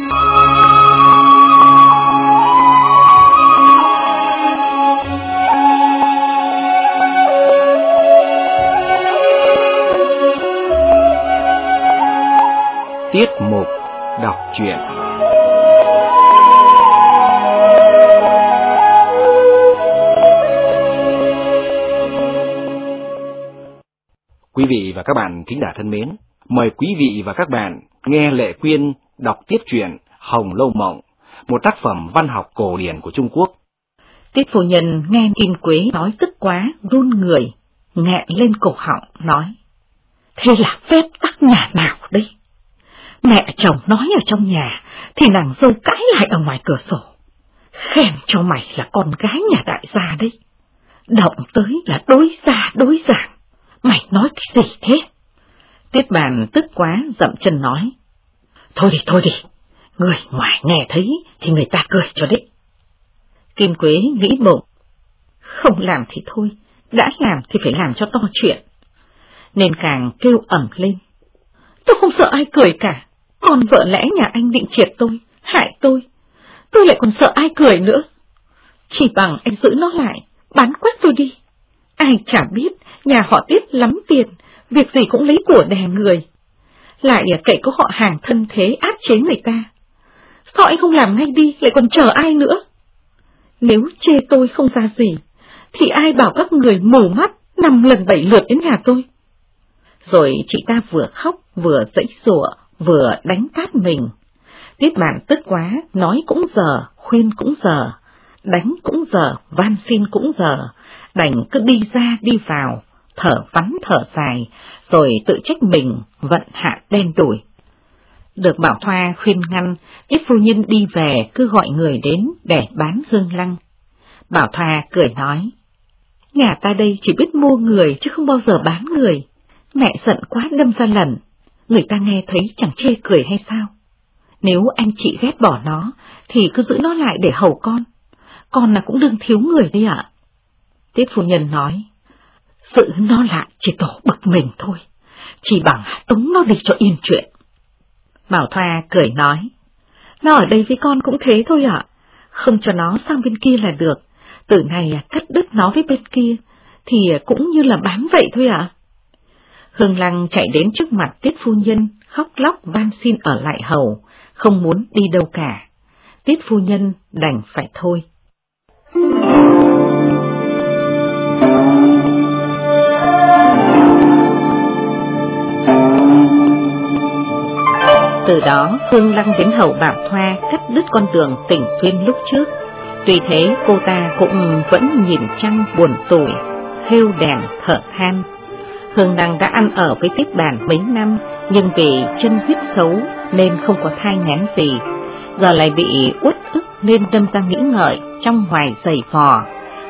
Tiết mục đọc truyện. Quý vị và các bạn thính giả thân mến, mời quý vị và các bạn nghe Lệ Quyên đọc tiếp truyện Hồng Lâu Mộng, một tác phẩm văn học cổ điển của Trung Quốc. Tiết phu nhân nghe Kim Quế nói tức quá, run người, nghẹn lên cổ họng, nói. Thế là phép tắc nhà nào đây? Mẹ chồng nói ở trong nhà, thì nàng dâu cãi lại ở ngoài cửa sổ. Khen cho mày là con gái nhà đại gia đấy. Động tới là đối gia đối giảng. Mày nói cái gì thế? Tiết bàn tức quá dậm chân nói. Thôi đi, thôi đi. Người ngoài nghe thấy thì người ta cười cho đấy. Kim Quế nghĩ bụng. Không làm thì thôi, đã làm thì phải làm cho to chuyện. Nên càng kêu ẩm lên. Tôi không sợ ai cười cả. Còn vợ lẽ nhà anh định triệt tôi, hại tôi. Tôi lại còn sợ ai cười nữa. Chỉ bằng anh giữ nó lại, bán quét tôi đi. Ai chả biết, nhà họ tiết lắm tiền, việc gì cũng lấy của đè người. Lại cậy có họ hàng thân thế áp chế người ta. Sao anh không làm ngay đi, lại còn chờ ai nữa? Nếu chê tôi không ra gì, thì ai bảo các người mù mắt năm lần bảy lượt đến nhà tôi? Rồi chị ta vừa khóc vừa dãy rủa vừa đánh tát mình. Tiết bạn tức quá, nói cũng giờ, khuyên cũng giờ, đánh cũng giờ, van xin cũng giờ, đành cứ đi ra đi vào, thở vắn thở dài, rồi tự trách mình vận hạ đen đuổi. Được Bảo Thoa khuyên ngăn, Tiết phu nhân đi về cứ gọi người đến để bán hương lăng. Bảo Thoa cười nói, nhà ta đây chỉ biết mua người chứ không bao giờ bán người, mẹ giận quá đâm ra lần, người ta nghe thấy chẳng chê cười hay sao? Nếu anh chị ghét bỏ nó, thì cứ giữ nó lại để hầu con. Con là cũng đừng thiếu người đi ạ. Tiết phu nhân nói, sự nó lại chỉ tổ bực mình thôi, chỉ bằng tống nó đi cho yên chuyện. Bảo Thoa cười nói, nó ở đây với con cũng thế thôi ạ, không cho nó sang bên kia là được, từ này cắt đứt nó với bên kia, thì cũng như là bán vậy thôi ạ. Hương Lăng chạy đến trước mặt Tiết Phu Nhân, khóc lóc van xin ở lại hầu, không muốn đi đâu cả. Tiết Phu Nhân đành phải thôi. Từ đó, Hương Lăng đến hầu Bảo Thoa cắt đứt con đường tỉnh xuyên lúc trước. Tuy thế, cô ta cũng vẫn nhìn trăng buồn tủi, khêu đèn thở than Hương Đăng đã ăn ở với Tiết Bản mấy năm, nhưng vì chân huyết xấu nên không có thai ngán gì. Giờ lại bị uất ức nên đâm ra nghĩ ngợi trong hoài dày vò,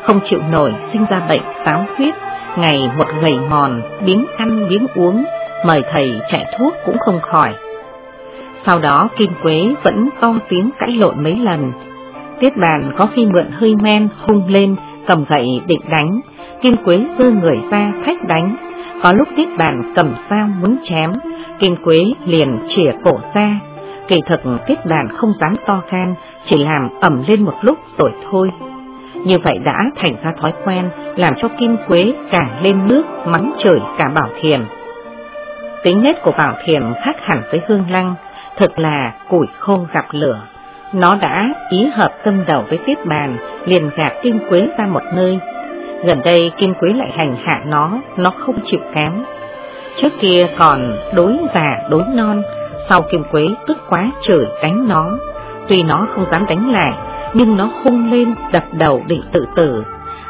không chịu nổi sinh ra bệnh táo huyết, ngày một gầy mòn, biếng ăn biếng uống, mời thầy chạy thuốc cũng không khỏi. Sau đó Kim Quế vẫn to tiếng cãi lộn mấy lần. Tiết bàn có khi mượn hơi men hung lên, cầm gậy định đánh, Kim Quế dơ người ra thách đánh, có lúc tiết bàn cầm sao muốn chém, Kim Quế liền chỉa cổ ra. Kỳ thực tiết bàn không dám to gan, chỉ làm ẩm lên một lúc rồi thôi. Như vậy đã thành ra thói quen, làm cho Kim Quế càng lên nước mắng chửi cả Bảo Thiền. Tính nết của Bảo Thiểm khác hẳn với Hương Lăng, thật là củi khô gặp lửa. Nó đã ý hợp tâm đầu với tiết bàn, liền gạt Kim Quế ra một nơi, Gần đây Kim Quế lại hành hạ nó, nó không chịu kém. Trước kia còn đối già đối non, sau Kim Quế tức quá trời đánh nó. Tuy nó không dám đánh lại, nhưng nó hung lên đập đầu định tự tử.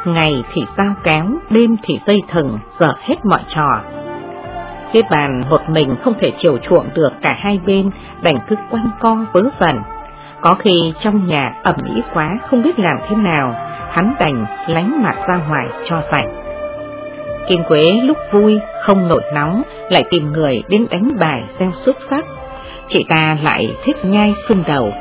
Ngày thì sao kéo, đêm thì dây thừng, giờ hết mọi trò. Cái bàn một mình không thể chiều chuộng được cả hai bên, đành cứ quanh co vớ vẩn. Có khi trong nhà ẩm ý quá không biết làm thế nào, hắn đành lánh mặt ra ngoài cho rảnh. Kim Quế lúc vui, không nổi nóng, lại tìm người đến đánh bài gieo xúc sắc. Chị ta lại thích nhai xương đầu.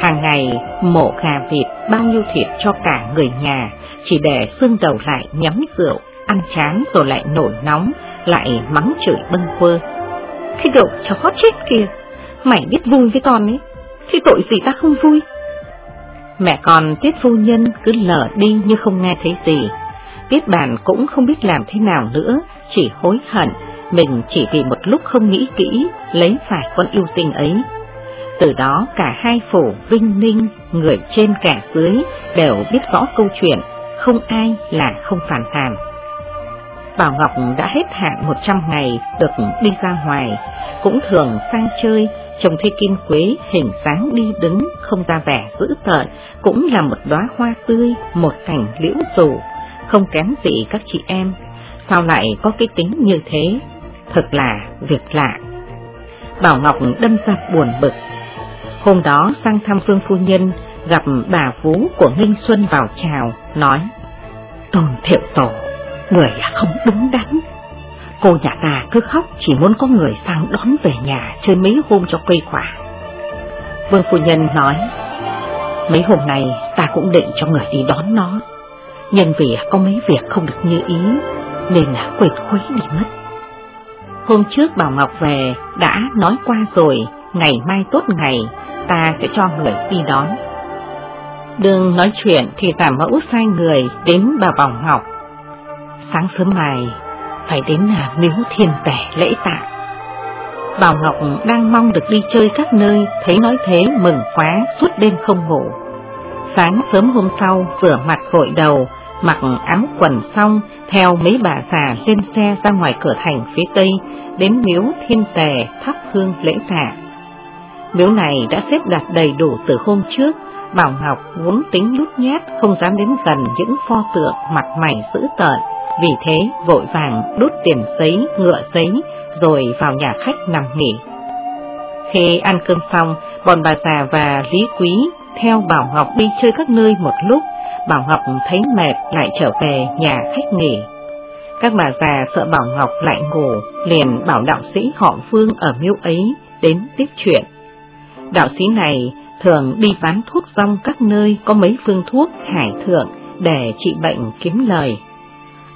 Hàng ngày mổ gà vịt bao nhiêu thịt cho cả người nhà, chỉ để xương đầu lại nhắm rượu, ăn chán rồi lại nổi nóng, lại mắng chửi bâng quơ. Cái đậu chó chết kia, mày biết vui với con ấy, thì tội gì ta không vui? Mẹ con Tiết phu nhân cứ lờ đi như không nghe thấy gì. Tiết bản cũng không biết làm thế nào nữa, chỉ hối hận, mình chỉ vì một lúc không nghĩ kỹ, lấy phải con yêu tinh ấy. Từ đó cả hai phủ Vinh Ninh, người trên cả dưới đều biết rõ câu chuyện, không ai là không phản hàn. Bảo Ngọc đã hết hạn 100 ngày được đi ra ngoài, cũng thường sang chơi, trông thấy kim quế hình dáng đi đứng không ra vẻ dữ tợn, cũng là một đóa hoa tươi, một cảnh liễu rủ, không kém gì các chị em. Sao lại có cái tính như thế? Thật là việc lạ. Bảo Ngọc đâm ra buồn bực. Hôm đó sang thăm Phương Phu Nhân, gặp bà vú của Nghinh Xuân vào chào, nói Tôn thiệu tổ, người không đúng đắn. Cô nhà ta cứ khóc chỉ muốn có người sang đón về nhà chơi mấy hôm cho quây khỏa. Vương Phu Nhân nói, mấy hôm nay ta cũng định cho người đi đón nó, nhưng vì có mấy việc không được như ý nên là quệt khuấy đi mất. Hôm trước Bảo Ngọc về đã nói qua rồi, ngày mai tốt ngày, ta sẽ cho người đi đón. Đừng nói chuyện thì tả mẫu sai người đến bà Bảo Ngọc. Sáng sớm mai phải đến là miếu thiên tẻ lễ tạ. Bảo Ngọc đang mong được đi chơi các nơi, thấy nói thế mừng quá suốt đêm không ngủ. Sáng sớm hôm sau rửa mặt gội đầu, mặc áo quần xong, theo mấy bà già lên xe ra ngoài cửa thành phía tây, đến miếu thiên tề thắp hương lễ tạ. Miếu này đã xếp đặt đầy đủ từ hôm trước, Bảo Ngọc vốn tính lút nhát không dám đến gần những pho tượng mặt mày dữ tợn, vì thế vội vàng đút tiền giấy, ngựa giấy, rồi vào nhà khách nằm nghỉ. Khi ăn cơm xong, bọn bà già và Lý Quý theo Bảo Ngọc đi chơi các nơi một lúc, Bảo Ngọc thấy mệt lại trở về nhà khách nghỉ. Các bà già sợ Bảo Ngọc lại ngủ, liền bảo đạo sĩ họ phương ở miếu ấy đến tiếp chuyện. Đạo sĩ này thường đi bán thuốc rong các nơi có mấy phương thuốc hải thượng để trị bệnh kiếm lời.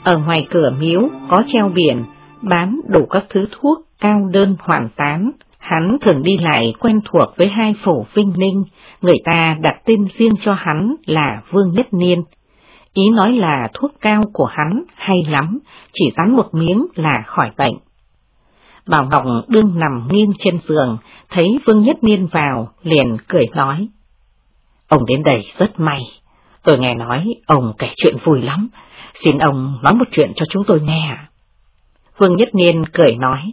Ở ngoài cửa miếu có treo biển, bán đủ các thứ thuốc cao đơn hoàn tán. Hắn thường đi lại quen thuộc với hai phủ Vinh Ninh, người ta đặt tên riêng cho hắn là Vương Nhất Niên. Ý nói là thuốc cao của hắn hay lắm, chỉ dán một miếng là khỏi bệnh. Bảo Ngọc đương nằm nghiêng trên giường, thấy Vương Nhất Niên vào, liền cười nói. Ông đến đây rất may, tôi nghe nói ông kể chuyện vui lắm, xin ông nói một chuyện cho chúng tôi nghe. Vương Nhất Niên cười nói,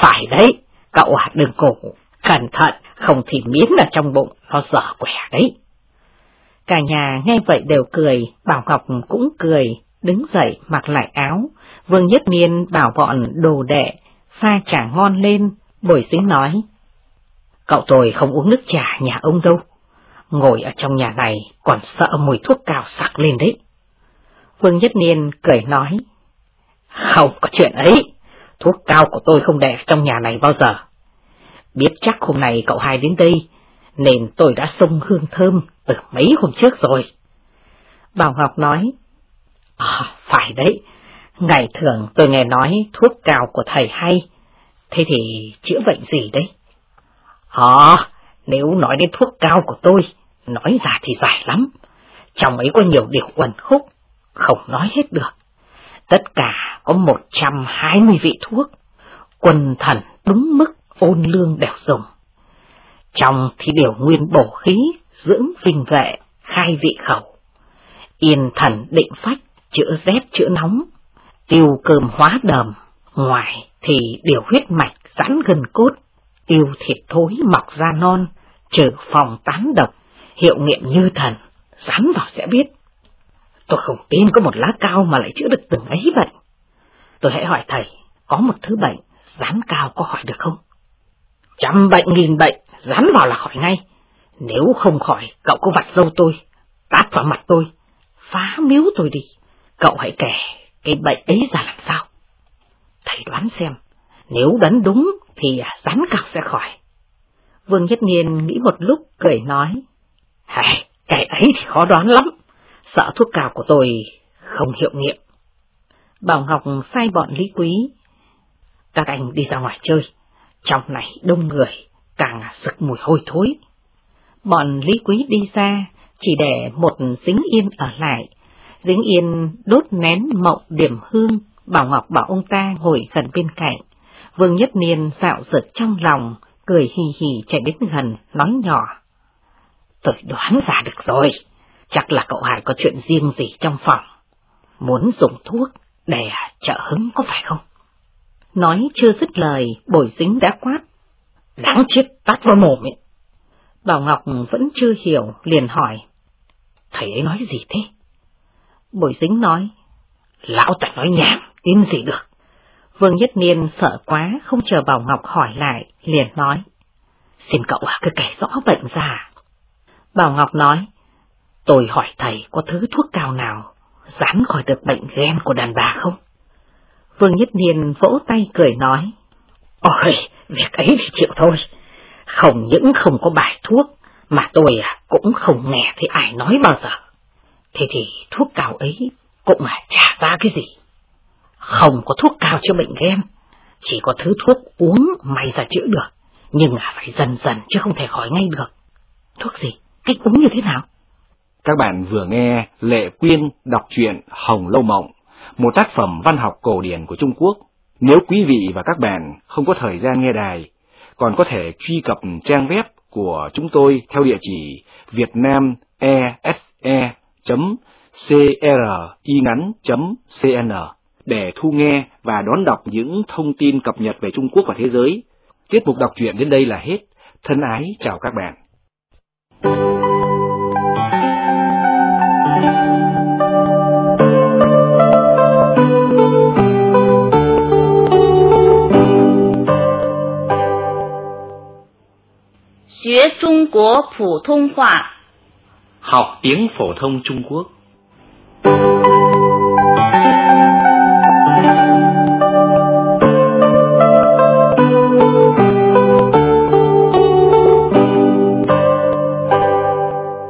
phải đấy, cậu à đừng cổ, cẩn thận, không thì miếng ở trong bụng, nó dở quẻ đấy. Cả nhà nghe vậy đều cười, Bảo Ngọc cũng cười, đứng dậy mặc lại áo, Vương Nhất Niên bảo bọn đồ đệ, pha trà ngon lên, bồi xính nói. Cậu tôi không uống nước trà nhà ông đâu, ngồi ở trong nhà này còn sợ mùi thuốc cao sặc lên đấy. Vương Nhất Niên cười nói, không có chuyện ấy, thuốc cao của tôi không để trong nhà này bao giờ. Biết chắc hôm nay cậu hai đến đây, nên tôi đã xông hương thơm từ mấy hôm trước rồi. Bảo Ngọc nói, à, phải đấy, ngày thường tôi nghe nói thuốc cao của thầy hay, thế thì chữa bệnh gì đấy? À, nếu nói đến thuốc cao của tôi, nói ra thì dài lắm, trong ấy có nhiều điều quần khúc, không nói hết được. Tất cả có 120 vị thuốc, quần thần đúng mức ôn lương đều dùng. Trong thì điều nguyên bổ khí, dưỡng vinh vệ, khai vị khẩu. Yên thần định phách, chữa rét chữa nóng, tiêu cơm hóa đờm, ngoài thì điều huyết mạch giãn gần cốt, tiêu thịt thối mọc ra non, trừ phòng tán độc, hiệu nghiệm như thần, dám vào sẽ biết. Tôi không tin có một lá cao mà lại chữa được từng ấy bệnh. Tôi hãy hỏi thầy, có một thứ bệnh, dán cao có khỏi được không? Trăm bệnh nghìn bệnh, dán vào là khỏi ngay. Nếu không khỏi, cậu có vặt dâu tôi, tát vào mặt tôi, phá miếu tôi đi. Cậu hãy kể cái bệnh ấy ra làm sao. Thầy đoán xem, nếu đoán đúng thì dán cao sẽ khỏi. Vương Nhất Niên nghĩ một lúc cười nói, Hài, cái ấy thì khó đoán lắm sợ thuốc cao của tôi không hiệu nghiệm. Bảo Ngọc sai bọn Lý Quý. Các anh đi ra ngoài chơi, trong này đông người, càng sực mùi hôi thối. Bọn Lý Quý đi ra, chỉ để một dính yên ở lại. Dính yên đốt nén mộng điểm hương, Bảo Ngọc bảo ông ta ngồi gần bên cạnh. Vương Nhất Niên dạo giật trong lòng, cười hì hì chạy đến gần, nói nhỏ. Tôi đoán ra được rồi, chắc là cậu Hải có chuyện riêng gì trong phòng. Muốn dùng thuốc để trợ hứng có phải không? Nói chưa dứt lời, bồi dính đã quát. Đáng chết tát vào mồm ấy. Bảo Ngọc vẫn chưa hiểu, liền hỏi. Thầy ấy nói gì thế? Bồi dính nói. Lão ta nói nhảm, tin gì được. Vương Nhất Niên sợ quá, không chờ Bảo Ngọc hỏi lại, liền nói. Xin cậu cứ kể rõ bệnh ra. Bảo Ngọc nói. Tôi hỏi thầy có thứ thuốc cao nào dán khỏi được bệnh ghen của đàn bà không? Vương Nhất Niên vỗ tay cười nói. Ôi, việc ấy thì chịu thôi. Không những không có bài thuốc, mà tôi à, cũng không nghe thấy ai nói bao giờ. Thế thì thuốc cao ấy cũng à trả ra cái gì? Không có thuốc cao chữa bệnh ghen, chỉ có thứ thuốc uống may ra chữa được, nhưng à phải dần dần chứ không thể khỏi ngay được. Thuốc gì? Cách uống như thế nào? Các bạn vừa nghe Lệ Quyên đọc truyện Hồng Lâu Mộng, một tác phẩm văn học cổ điển của Trung Quốc. Nếu quý vị và các bạn không có thời gian nghe đài, còn có thể truy cập trang web của chúng tôi theo địa chỉ vietnamese.cringắn.cn để thu nghe và đón đọc những thông tin cập nhật về Trung Quốc và thế giới. Tiết mục đọc truyện đến đây là hết. Thân ái chào các bạn. 中国普通话。好点普通中国。